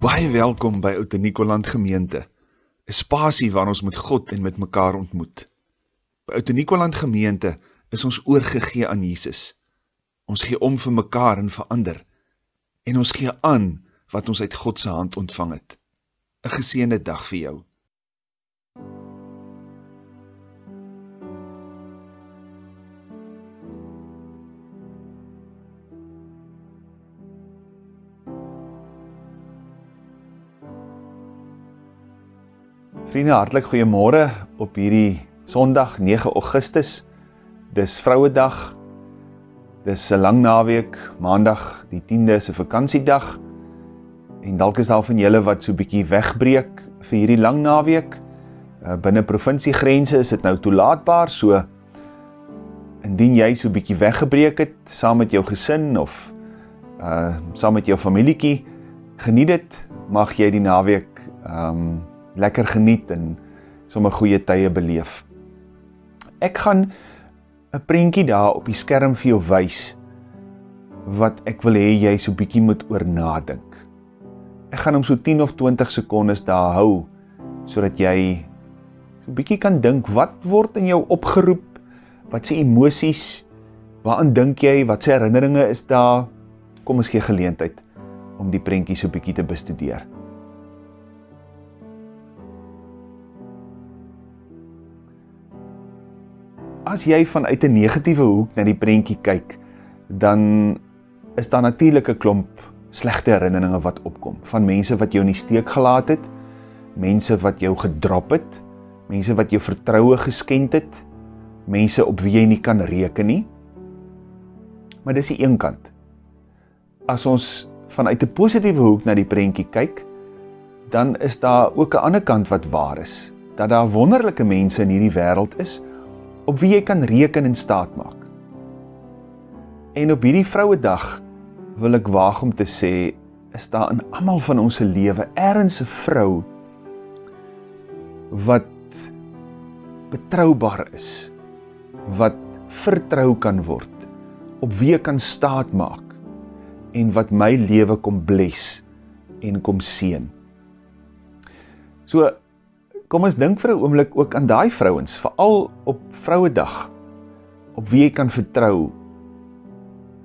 Baie welkom by Oud Nikoland Gemeente. 'n Spasie waar ons met God en met mekaar ontmoet. By Oud Nikoland Gemeente is ons oorgegee aan Jesus. Ons gee om vir mekaar en vir ander en ons gee aan wat ons uit God se hand ontvang het. 'n Geseënde dag vir jou. Vriende, hartlik goeiemôre op hierdie Sondag 9 Augustus. Dis Vrouedag. Dis 'n lang naweek. Maandag die 10de is 'n vakansiedag. En dalk is daar van julle wat so bietjie wegbreek vir hierdie lang naweek. Uh, binne provinsiegrense is dit nou toelaatbaar, so indien jy so bietjie weggebreek het saam met jou gesin of uh saam met jou familietjie, geniet dit. Mag jy die naweek ehm um, lekker geniet en sommer goeie tye beleef. Ek gaan 'n prentjie daar op die skerm vir jou wys wat ek wil hê jy so bietjie moet oor nadink. Ek gaan hom so 10 of 20 sekondes daar hou sodat jy so bietjie kan dink wat word in jou opgeroep? Wat se emosies? Waaraan dink jy? Wat se herinneringe is daar? Kom ons gee geleentheid om die prentjie so bietjie te bestudeer. As jy vanuit 'n negatiewe hoek na die prentjie kyk, dan is daar natuurlik 'n klomp slegte herinneringe wat opkom van mense wat jou in die steek gelaat het, mense wat jou gedrop het, mense wat jou vertroue geskend het, mense op wie jy nie kan reken nie. Maar dis die een kant. As ons vanuit 'n positiewe hoek na die prentjie kyk, dan is daar ook 'n ander kant wat waar is, dat daar wonderlike mense in hierdie wêreld is op wie jy kan reken en staat maak. En op hierdie vrouedag wil ek waag om te sê, is daar in almal van ons lewe ergens 'n vrou wat betroubaar is, wat vertrou kan word, op wie ek kan staat maak en wat my lewe kom bless en kom seën. So Kom ons dink vir 'n oomblik ook aan daai vrouens, veral op Vrouedag, op wie jy kan vertrou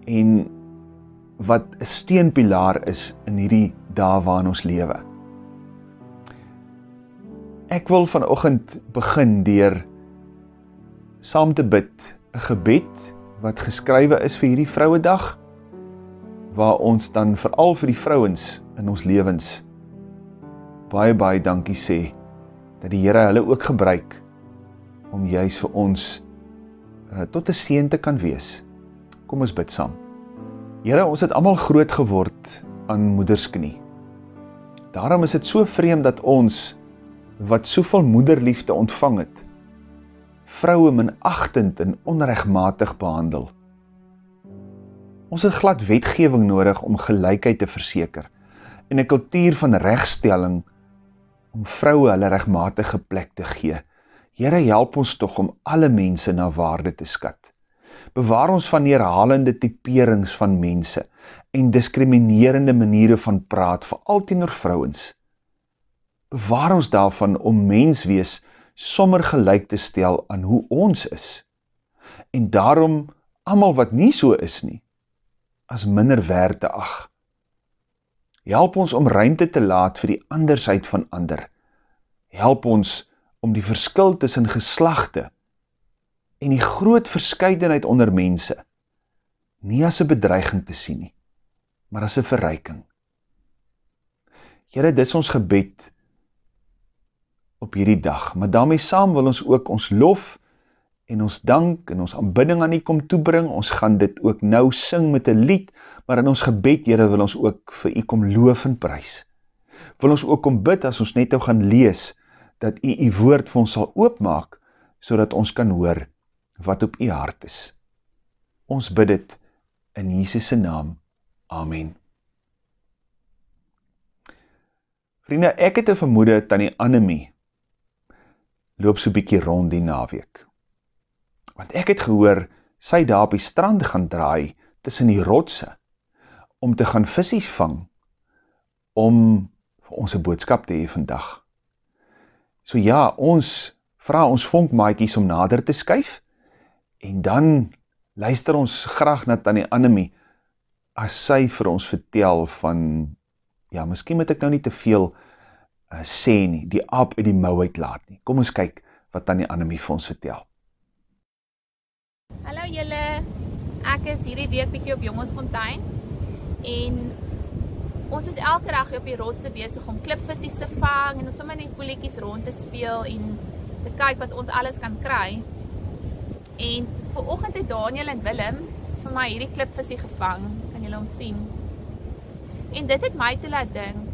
en wat 'n steunpilaar is in hierdie dae waarin ons lewe. Ek wil vanoggend begin deur saam te bid, 'n gebed wat geskrywe is vir hierdie Vrouedag waar ons dan veral vir die vrouens in ons lewens baie baie dankie sê dat die Here hulle ook gebruik om juis vir ons uh, tot 'n seën te kan wees. Kom ons bid saam. Here, ons het almal groot geword aan moedersknie. Daarom is dit so vreemd dat ons wat soveel moederliefde ontvang het, vroue minagtend en onregmatig behandel. Ons het glad wetgewing nodig om gelykheid te verseker en 'n kultuur van regstelling om vroue hulle regmatige plek te gee. Here help ons tog om alle mense na waarde te skat. Bewaar ons van neerhalende tiperings van mense en diskriminerende maniere van praat vir alteenoor vrouens. Bewaar ons daarvan om menswees sommer gelyk te stel aan hoe ons is. En daarom almal wat nie so is nie as minder te ag. Help ons om ruimte te laat vir die andersheid van ander. Help ons om die verskil tussen geslagte en die groot verskeidenheid onder mense nie as 'n bedreiging te sien nie, maar as 'n verryking. Here, dis ons gebed op hierdie dag, maar daarmee saam wil ons ook ons lof en ons dank en ons aanbidding aan U kom toebring. Ons gaan dit ook nou sing met 'n lied, maar in ons gebed, Here, wil ons ook vir U kom loof en prys. Wil ons ook kom bid as ons net nou gaan lees dat U U woord vir ons sal oopmaak sodat ons kan hoor wat op U hart is. Ons bid dit in Jesus se naam. Amen. Vriende, ek het 'n vermoede tannie Annemie loop so bietjie rond die naweek want ek het gehoor, sy daar op die strand gaan draai, tussen die rotse, om te gaan visies vang, om vir ons 'n boodskap te hê vandag. So ja, ons vra ons vonkmaatjies om nader te skuif en dan luister ons graag na Tannie Annemie as sy vir ons vertel van ja, miskien moet ek nou nie te veel uh, sê nie, die aap uit die mou uitlaat nie. Kom ons kyk wat Tannie Annemie vir ons vertel. Hallo julle. Ek is hierdie week bietjie op Jongensfontein en ons is elke dag op die rotse besig om klipvisse te vang en ons sommer net poletjies rond te speel en te kyk wat ons alles kan kry. En vanoggend het Daniel en Willem vir my hierdie klipvisie gevang. Kan julle hom sien? En dit het my toe laat dink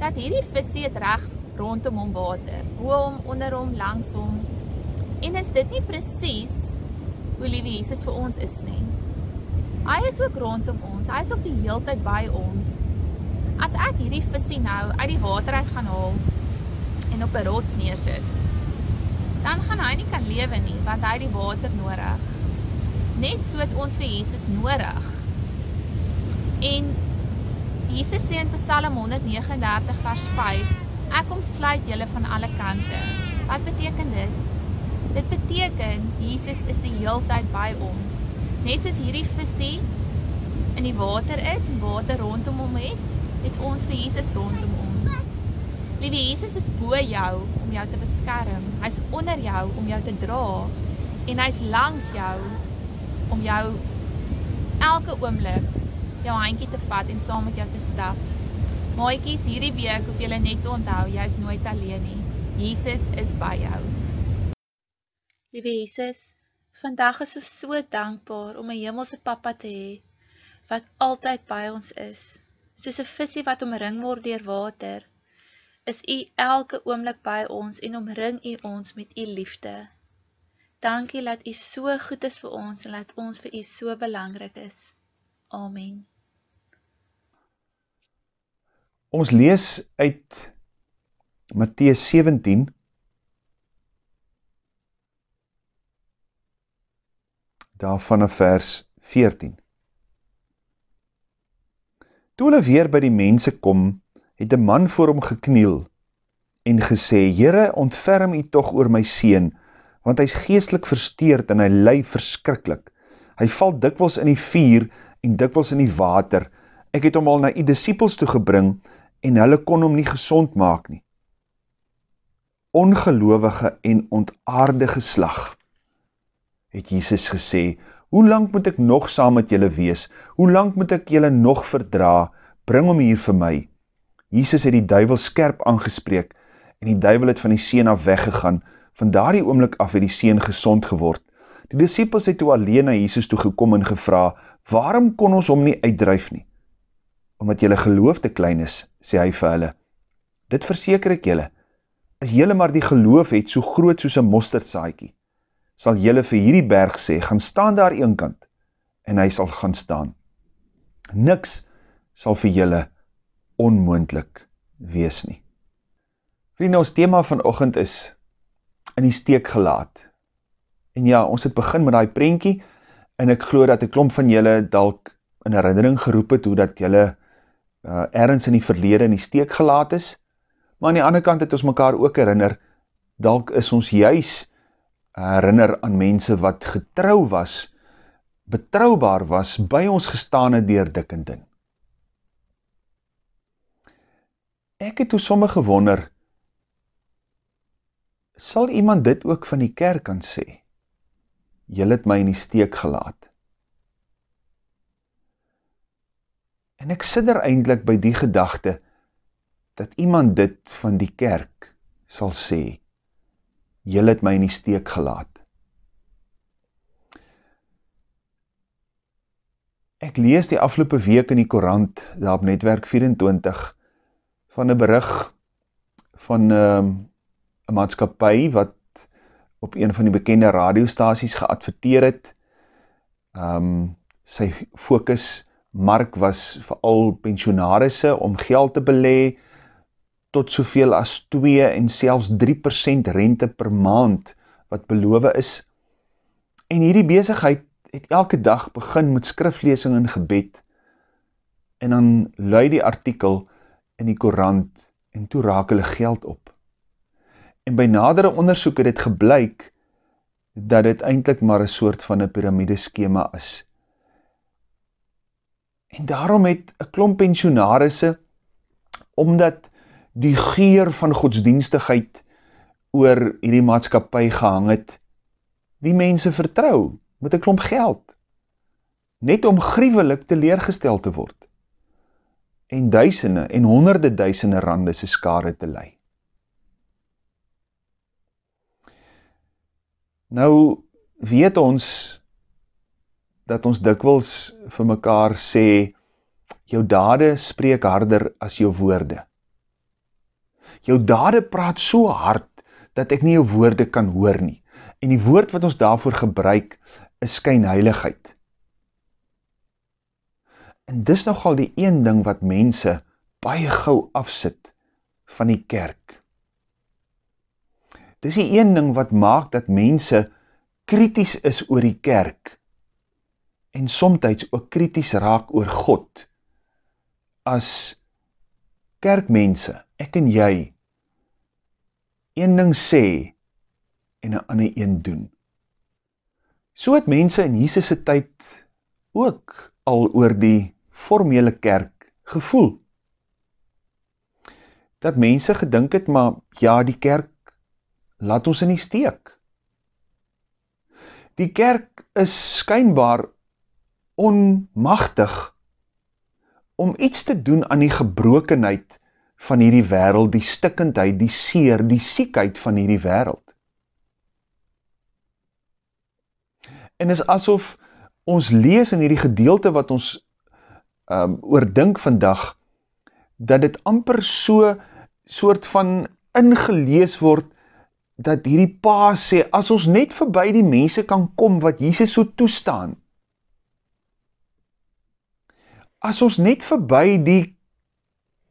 dat hierdie visie het reg rondom hom water, bo hom, onder hom, langs hom. En is dit nie presies hoe lief Jesus vir ons is nie. Hy is ook rondom ons. Hy is ook die hele tyd by ons. As ek hierdie visie nou uit die water uit gaan haal en op 'n rots neersit, dan gaan hy nie kan lewe nie want hy het die water nodig. Net so het ons vir Jesus nodig. En Jesus sê in Psalm 139 vers 5: Ek omsluit julle van alle kante. Wat beteken dit? Dit beteken Jesus is die heeltyd by ons. Net soos hierdie visie in die water is en water rondom hom het, het ons vir Jesus rondom ons. Liewe Jesus is bo jou om jou te beskerm. Hy's onder jou om jou te dra en hy's langs jou om jou elke oomblik jou handjie te vat en saam met jou te stap. Maatjies, hierdie week hoef julle net te onthou, jy's nooit alleen nie. Jesus is by jou. Liewe Jesus, vandag is ons so dankbaar om 'n hemelse Pappa te hê wat altyd by ons is. Soos 'n visie wat omring word deur water, is U elke oomblik by ons en omring U ons met U liefde. Dankie dat U so goed is vir ons en dat ons vir U so belangrik is. Amen. Ons lees uit Matteus 17 daarvan in vers 14. Toe hulle weer by die mense kom, het 'n man voor hom gekniel en gesê: "Here, ontferm U tog oor my seun, want hy's geestelik versteurd en hy ly verskriklik. Hy val dikwels in die vuur en dikwels in die water. Ek het hom al na U disippels toe gebring en hulle kon hom nie gesond maak nie." Ongelowige en ontaarde geslag het Jesus gesê, hoe lang moet ek nog saam met julle wees? Hoe lang moet ek julle nog verdra? Bring hom hier vir my. Jesus het die duivel skerp aangespreek en die duivel het van die seun af weggegaan. Van daardie oomblik af het die seun gesond geword. Die disippels het toe alleen na Jesus toe gekom en gevra, waarom kon ons hom nie uitdryf nie? Omdat julle geloof te klein is, sê hy vir hulle. Dit verseker ek julle, as julle maar die geloof het so groot soos 'n mosterdsaadjie, sal jylle vir hierdie berg sê, gaan staan daar eenkant, en hy sal gaan staan. Niks sal vir jylle onmoendlik wees nie. Vrienden, ons thema van ochend is in die steek gelaat. En ja, ons het begin met die prentjie, en ek glo dat ek klomp van jylle dalk in herinnering geroep het, hoe dat jylle uh, ergens in die verlede in die steek gelaat is, maar aan die ander kant het ons mekaar ook herinner, dalk is ons juist herinner aan mense wat getrou was, betrouwbaar was, by ons gestane deur dik en din. Ek het toe sommige wonder, sal iemand dit ook van die kerk kan sê? Jylle het my in die steek gelaat. En ek sidder eindelijk by die gedachte, dat iemand dit van die kerk sal sê, Julle het my in die steek gelaat. Ek lees die afgelope week in die koerant, daar op netwerk 24, van een berig van ehm, een um, maatskapie wat op een van die bekende radiostaties geadverteer het. Um, sy focus, Mark, was vooral pensionarisse om geld te belee, tot soveel as 2 en selfs 3% rente per maand wat beloof is. En hierdie bezigheid het elke dag begin met skriflesing en gebed en dan luid die artikel in die korant en toe raak hulle geld op. En by nadere onderzoek het het geblyk dat dit eindelijk maar een soort van een piramideskema is. En daarom het een klomp pensionarisse, omdat die geer van godsdienstigheid oor hierdie maatskapie gehang het, die mense vertrou met een klomp geld, net om grievelik teleergestel te word, en duisende en honderde duisende rande sy skare te lei. Nou weet ons dat ons dikwels vir mekaar sê, jou dade spreek harder as jou woorde. Jou dade praat so hard, dat ek nie jou woorde kan hoor nie. En die woord wat ons daarvoor gebruik, is skynheiligheid. En dis nogal die een ding wat mense baie gauw afsit van die kerk. Dis die een ding wat maak dat mense kritisch is oor die kerk en somtijds ook kritisch raak oor God. As kerkmense, ek en jy, een ding sê en een ander een doen. So het mense in Jesus' tyd ook al oor die formele kerk gevoel. Dat mense gedink het, maar ja, die kerk laat ons in die steek. Die kerk is skynbaar onmachtig om iets te doen aan die gebrokenheid van hierdie wereld, die stikkendheid, die seer, die siekheid van hierdie wereld. En is asof ons lees in hierdie gedeelte wat ons um, oordink vandag, dat dit amper so soort van ingelees word, dat hierdie pa sê, as ons net voorbij die mense kan kom, wat Jesus so toestaan, as ons net voorbij die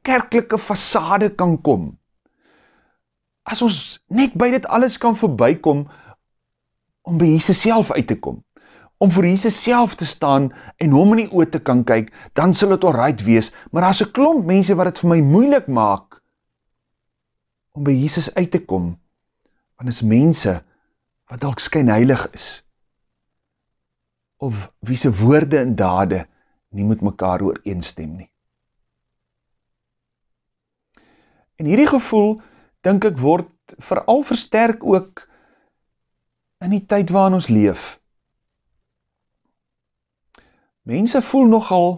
kerklike fassade kan kom, as ons net by dit alles kan voorbij kom, om by Jesus self uit te kom, om voor Jesus self te staan en hom in die oot te kan kyk, dan sal het alright wees, maar as een klomp mense wat het vir my moeilik maak, om by Jesus uit te kom, want is mense wat dalk skynheilig is, of wie sy woorde en dade nie met mekaar ooreenstem nie. En hierdie gevoel, denk ek, word vooral versterk ook in die tyd waarin ons leef. Mense voel nogal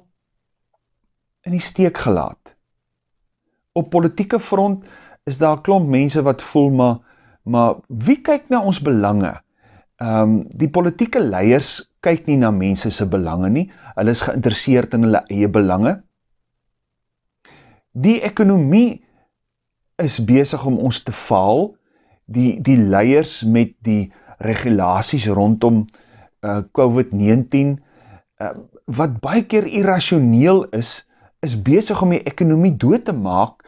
in die steek gelaat. Op politieke front is daar klomp mense wat voel, maar, maar wie kyk na ons belange? Um, die politieke leiers kyk nie na mense se belange nie, hulle is geïnteresseerd in hulle eie belange. Die ekonomie is bezig om ons te faal, die, die leiers met die regulaties rondom uh, COVID-19, uh, wat baie keer irrationeel is, is bezig om die ekonomie dood te maak,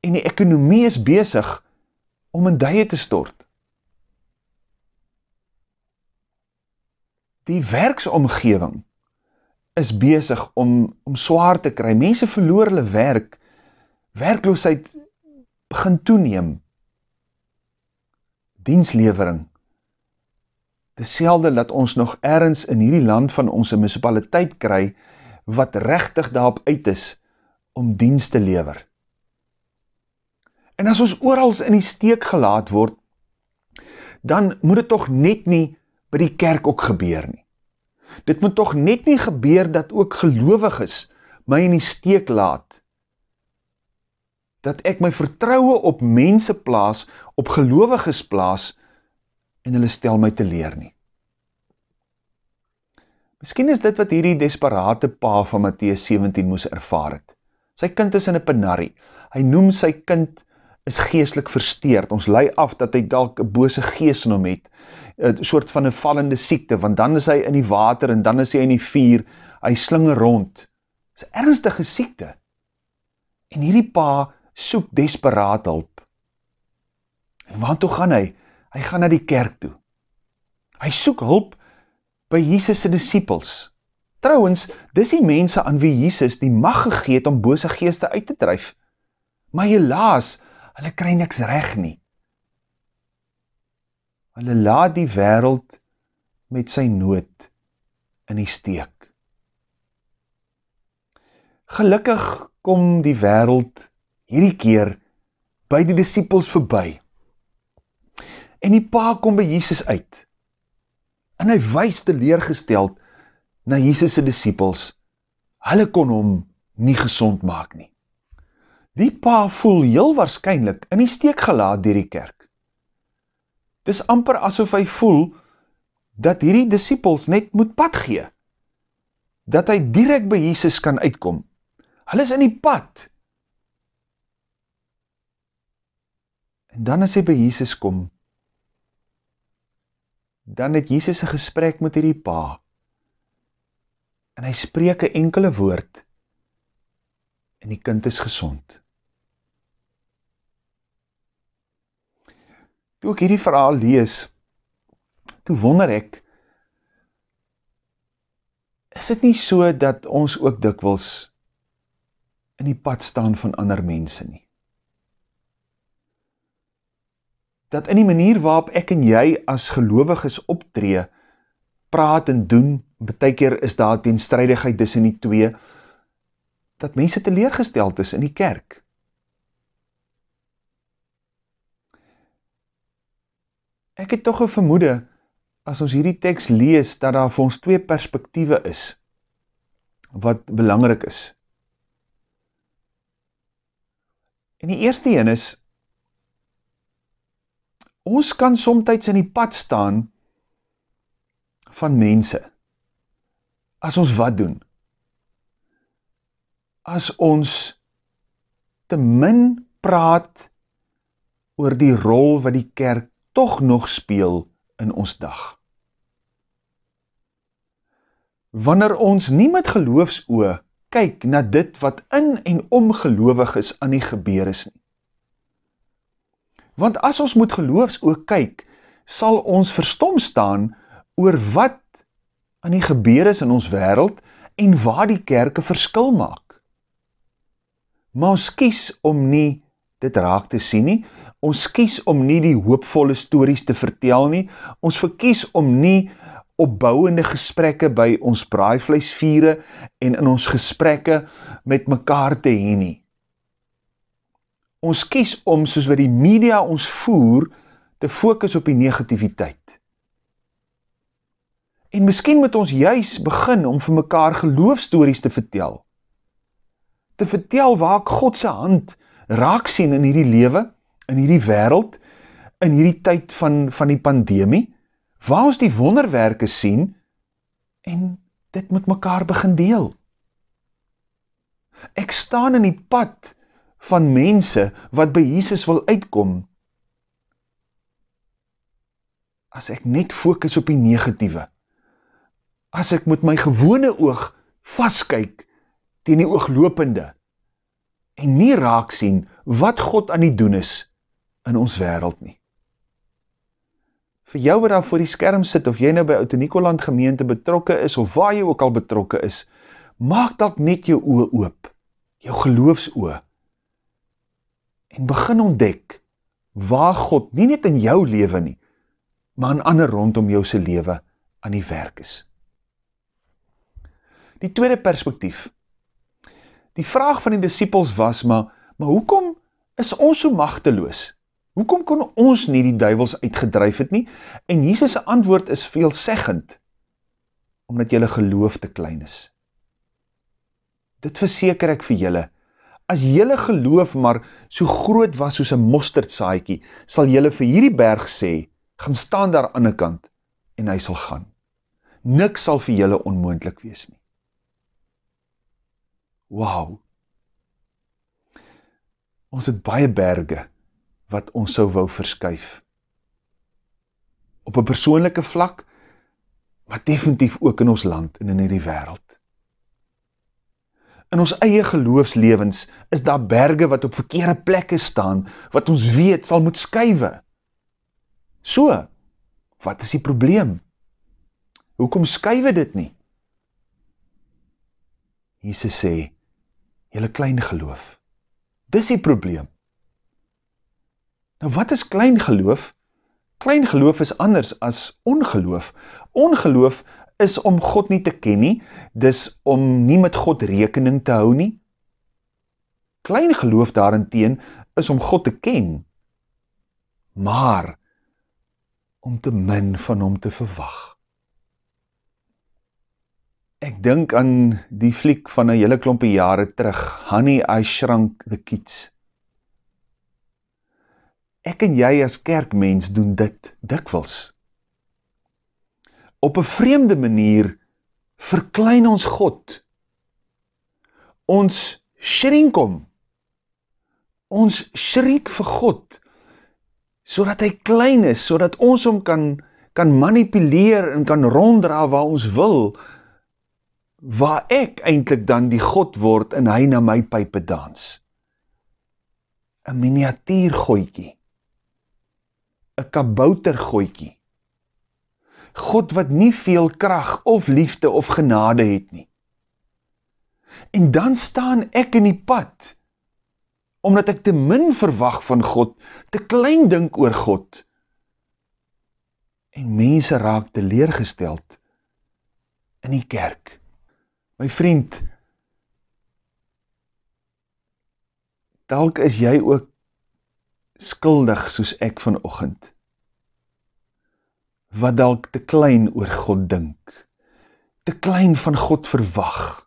en die ekonomie is bezig om in duie te stort. Die werksomgeving is bezig om, om zwaar te kry. Mense verloor hulle werk, werkloosheid begin toeneem. Dienslevering. Deselde dat ons nog ergens in hierdie land van ons municipaliteit kry, wat rechtig daarop uit is, om dienst te lever. En as ons oorals in die steek gelaat word, dan moet het toch net nie by die kerk ook gebeur nie. Dit moet toch net nie gebeur dat ook gelovig is, my in die steek laat, dat ek my vertrouwe op mense plaas, op geloviges plaas, en hulle stel my te leer nie. Miskien is dit wat hierdie desperate pa van Matthäus 17 moes ervaar het. Sy kind is in een penarie. Hy noem sy kind is geestelik versteerd. Ons lei af dat hy dalk een bose geest in hom het. Een soort van een vallende siekte, want dan is hy in die water en dan is hy in die vier. Hy slinger rond. Dit is een ernstige siekte. En hierdie pa soek desperaat hulp. En waar toe gaan hy? Hy gaan na die kerk toe. Hy soek hulp by Jesus' disciples. Trouwens, dis die mense aan wie Jesus die mag gegeet om bose geeste uit te drijf. Maar helaas, hulle kry niks reg nie. Hulle laat die wêreld met sy nood in die steek. Gelukkig kom die wêreld hierdie keer by die disippels verby. En die pa kom by Jesus uit. En hy wys teleurgesteld na Jesus se disippels. Hulle kon hom nie gesond maak nie. Die pa voel heel waarskynlik in die steek gelaat deur die kerk. Dis amper asof hy voel dat hierdie disippels net moet pad gee. Dat hy direk by Jesus kan uitkom. Hulle is in die pad. En dan as hy by Jesus kom, dan het Jesus 'n gesprek met hierdie pa. En hy spreek 'n enkele woord en die kind is gesond. Toe ek hierdie verhaal lees, toe wonder ek, is dit nie so dat ons ook dikwels in die pad staan van ander mense nie? Dat in die manier waarop ek en jy as gelowiges optree, praat en doen, baie keer is daar teenstrydigheid tussen die twee, dat mense teleurgesteld is in die kerk. Ek het toch een vermoede, as ons hierdie tekst lees, dat daar vir ons twee perspektieve is, wat belangrijk is. En die eerste een is, ons kan somtijds in die pad staan, van mense, as ons wat doen, as ons te min praat oor die rol wat die kerk toch nog speel in ons dag. Wanneer ons nie met geloofsoe kyk na dit wat in en omgeloofig is aan die gebeur is nie. Want as ons moet geloofsoe kyk, sal ons verstom staan oor wat aan die gebeur is in ons wereld en waar die kerke verskil maak. Maar ons kies om nie dit raak te sien nie, ons kies om nie die hoopvolle stories te vertel nie, ons verkies om nie opbouwende gesprekke by ons braaivleisviere en in ons gesprekke met mekaar te heen nie. Ons kies om, soos wat die media ons voer, te focus op die negativiteit. En miskien moet ons juist begin om vir mekaar geloofstories te vertel. Te vertel waar ek Godse hand raak sien in hierdie lewe, in hierdie wereld, in hierdie tyd van, van die pandemie, waar ons die wonderwerke sien, en dit moet mekaar begin deel. Ek staan in die pad van mense wat by Jesus wil uitkom, as ek net focus op die negatieve, as ek met my gewone oog vastkyk teen die ooglopende, en nie raak sien wat God aan die doen is, in ons wereld nie. Vir jou wat daar voor die skerm sit, of jy nou by Oud-Nikoland gemeente betrokke is, of waar jy ook al betrokke is, maak dat net jou oor oop, jou geloofs oor, en begin ontdek, waar God nie net in jou leven nie, maar in ander rondom jou se leven aan die werk is. Die tweede perspektief, die vraag van die disciples was, maar, maar hoekom is ons so machteloos? Hoekom kon ons nie die duivels uitgedryf het nie? En Jesus' antwoord is veelzeggend, omdat jylle geloof te klein is. Dit verseker ek vir jylle, as jylle geloof maar so groot was soos een mosterdsaaikie, sal jylle vir hierdie berg sê, gaan staan daar aan die kant, en hy sal gaan. Niks sal vir jylle onmoendlik wees nie. Wauw! Ons het baie berge, wat ons sou wou verskuif. Op een persoonlijke vlak, maar definitief ook in ons land en in die wereld. In ons eie geloofslevens is daar berge wat op verkeerde plekke staan, wat ons weet sal moet skuive. So, wat is die probleem? Hoekom skuive dit nie? Jesus sê, jylle klein geloof, Dis die probleem. Nou wat is klein geloof? Klein geloof is anders as ongeloof. Ongeloof is om God nie te ken nie, dis om nie met God rekening te hou nie. Klein geloof daarenteen is om God te ken, maar om te min van hom te verwag. Ek dink aan die fliek van 'n hele klompie jare terug, Honey I Shrunk the Kids. Ek en jy as kerkmens doen dit dikwels. Op 'n vreemde manier verklein ons God. Ons shrink hom. Ons shriek vir God sodat hy klein is, sodat ons hom kan kan manipuleer en kan ronddra waar ons wil waar ek eintlik dan die God word en hy na my pype dans. 'n Miniatuur goetjie. 'n Kabouter goetjie. God wat nie veel krag of liefde of genade het nie. En dan staan ek in die pad omdat ek te min verwag van God, te klein dink oor God. En mense raak teleurgesteld in die kerk. My vriend, dalk is jy ook skuldig soos ek vanochtend, wat dalk te klein oor God dink, te klein van God verwag,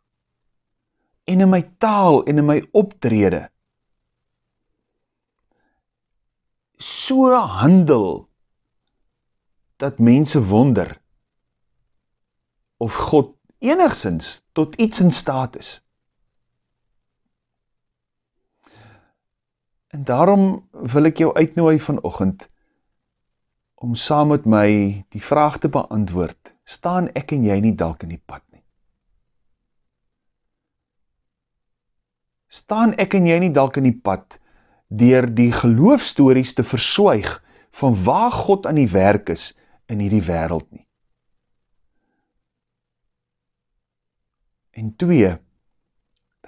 en in my taal en in my optrede, so handel, dat mense wonder, of God enigszins tot iets in staat is. En daarom wil ek jou uitnooi vanochtend om saam met my die vraag te beantwoord, staan ek en jy nie dalk in die pad nie? Staan ek en jy nie dalk in die pad dier die geloofstories te verswaig van waar God aan die werk is in hierdie wereld nie? En twee,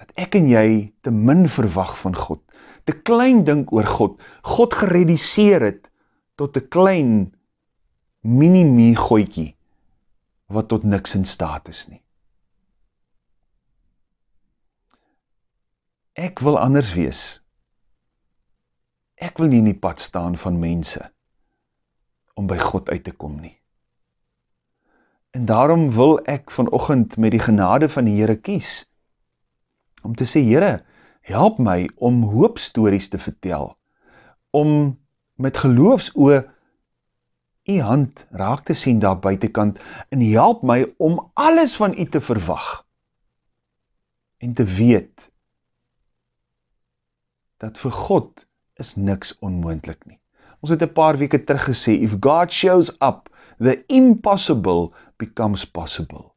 dat ek en jy te min verwag van God, te klein dink oor God, God gerediseer het tot te klein mini-mie gooitjie, wat tot niks in staat is nie. Ek wil anders wees. Ek wil nie in die pad staan van mense, om by God uit te kom nie. En daarom wil ek vanochtend met die genade van die Heere kies, om te sê, Heere, help my om hoopstories te vertel, om met geloofs oor die hand raak te sien daar buitenkant, en help my om alles van u te verwag, en te weet, dat vir God is niks onmoendlik nie. Ons het een paar weke terug gesê, if God shows up, the impossible becomes possible.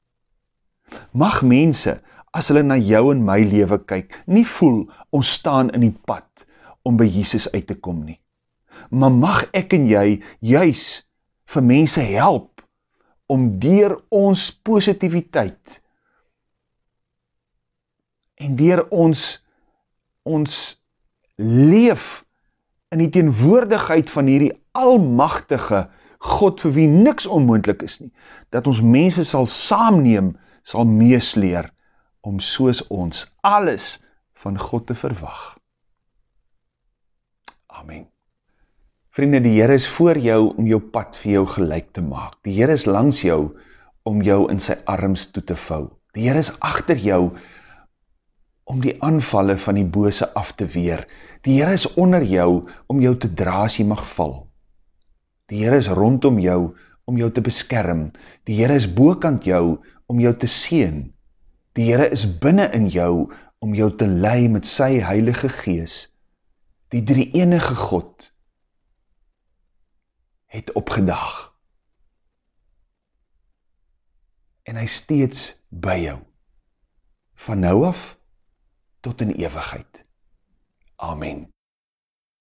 Mag mense, as hulle na jou en my leven kyk, nie voel, ons staan in die pad, om by Jesus uit te kom nie. Maar mag ek en jy, juis, vir mense help, om dier ons positiviteit, en dier ons, ons leef, in die teenwoordigheid van hierdie almachtige, God vir wie niks onmoendlik is nie, dat ons mense sal saamneem, sal meesleer, om soos ons alles van God te verwag. Amen. Vriende, die Heer is voor jou om jou pad vir jou gelijk te maak. Die Heer is langs jou om jou in sy arms toe te vou. Die Heer is achter jou om die aanvalle van die bose af te weer. Die Heer is onder jou om jou te dra as jy mag val. Die Here is rondom jou om jou te beskerm. Die Here is bokant jou om jou te seën. Die Here is binne in jou om jou te lei met sy Heilige Gees. Die drie enige God het opgedag. En hy steeds by jou. Van nou af tot in ewigheid. Amen.